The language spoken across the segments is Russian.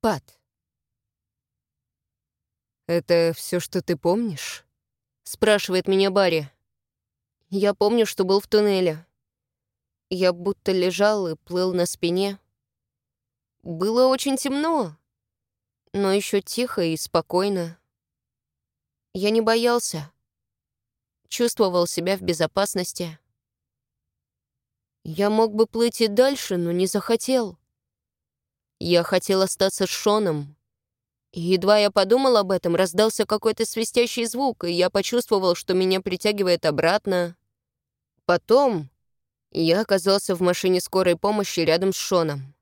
Пат. «Это все, что ты помнишь?» — спрашивает меня Барри. Я помню, что был в туннеле. Я будто лежал и плыл на спине. Было очень темно, но еще тихо и спокойно. Я не боялся. Чувствовал себя в безопасности. Я мог бы плыть и дальше, но не захотел. Я хотел остаться с Шоном. Едва я подумал об этом, раздался какой-то свистящий звук, и я почувствовал, что меня притягивает обратно. Потом я оказался в машине скорой помощи рядом с Шоном.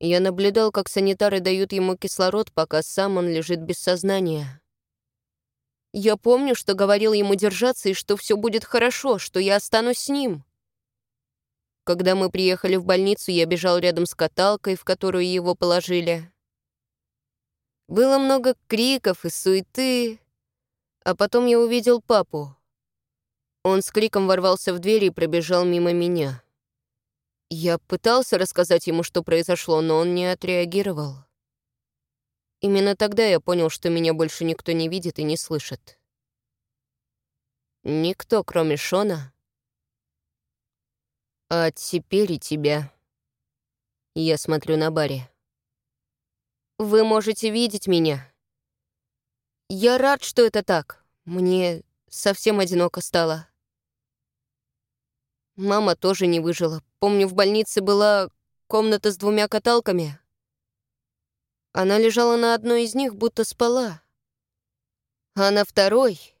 Я наблюдал, как санитары дают ему кислород, пока сам он лежит без сознания. Я помню, что говорил ему держаться и что все будет хорошо, что я останусь с ним. Когда мы приехали в больницу, я бежал рядом с каталкой, в которую его положили. Было много криков и суеты, а потом я увидел папу. Он с криком ворвался в дверь и пробежал мимо меня. Я пытался рассказать ему, что произошло, но он не отреагировал. Именно тогда я понял, что меня больше никто не видит и не слышит. Никто, кроме Шона, а теперь и тебя. Я смотрю на Барри. Вы можете видеть меня. Я рад, что это так. Мне совсем одиноко стало. Мама тоже не выжила. Помню, в больнице была комната с двумя каталками. Она лежала на одной из них, будто спала. А на второй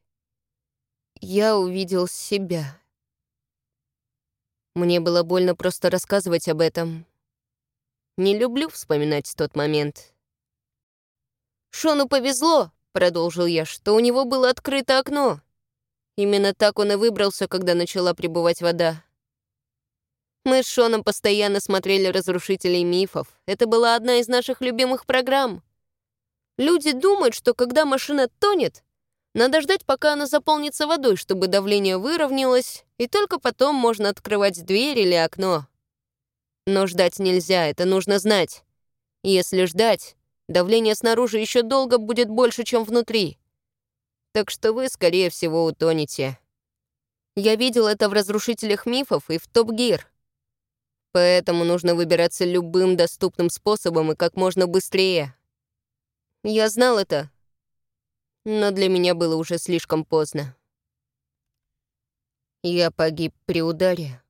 я увидел себя. Мне было больно просто рассказывать об этом. Не люблю вспоминать тот момент. «Шону повезло», — продолжил я, — «что у него было открыто окно. Именно так он и выбрался, когда начала прибывать вода. Мы с Шоном постоянно смотрели «Разрушителей мифов». Это была одна из наших любимых программ. Люди думают, что когда машина тонет, надо ждать, пока она заполнится водой, чтобы давление выровнялось, и только потом можно открывать дверь или окно. Но ждать нельзя, это нужно знать. Если ждать, давление снаружи еще долго будет больше, чем внутри. Так что вы, скорее всего, утонете. Я видел это в «Разрушителях мифов» и в «Топ Гир». Поэтому нужно выбираться любым доступным способом и как можно быстрее. Я знал это, но для меня было уже слишком поздно. Я погиб при ударе.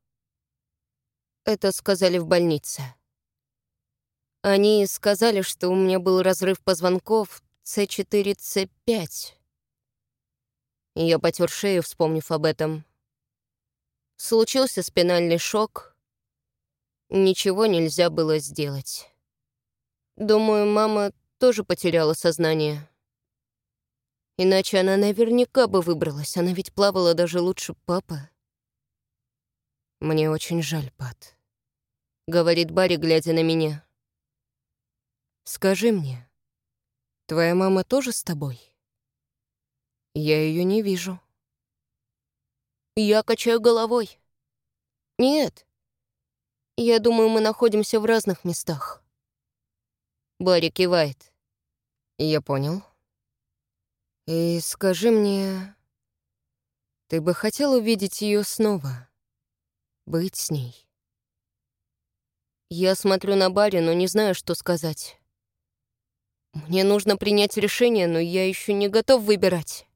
Это сказали в больнице. Они сказали, что у меня был разрыв позвонков С4-С5. Я потер шею, вспомнив об этом. Случился спинальный шок. Ничего нельзя было сделать. Думаю, мама тоже потеряла сознание. Иначе она наверняка бы выбралась. Она ведь плавала даже лучше папы. «Мне очень жаль, Пат», — говорит Барри, глядя на меня. «Скажи мне, твоя мама тоже с тобой?» «Я ее не вижу». Я качаю головой. «Нет. Я думаю, мы находимся в разных местах». Барри кивает. «Я понял». И скажи мне, ты бы хотел увидеть ее снова? Быть с ней? Я смотрю на Барри, но не знаю, что сказать. Мне нужно принять решение, но я еще не готов выбирать.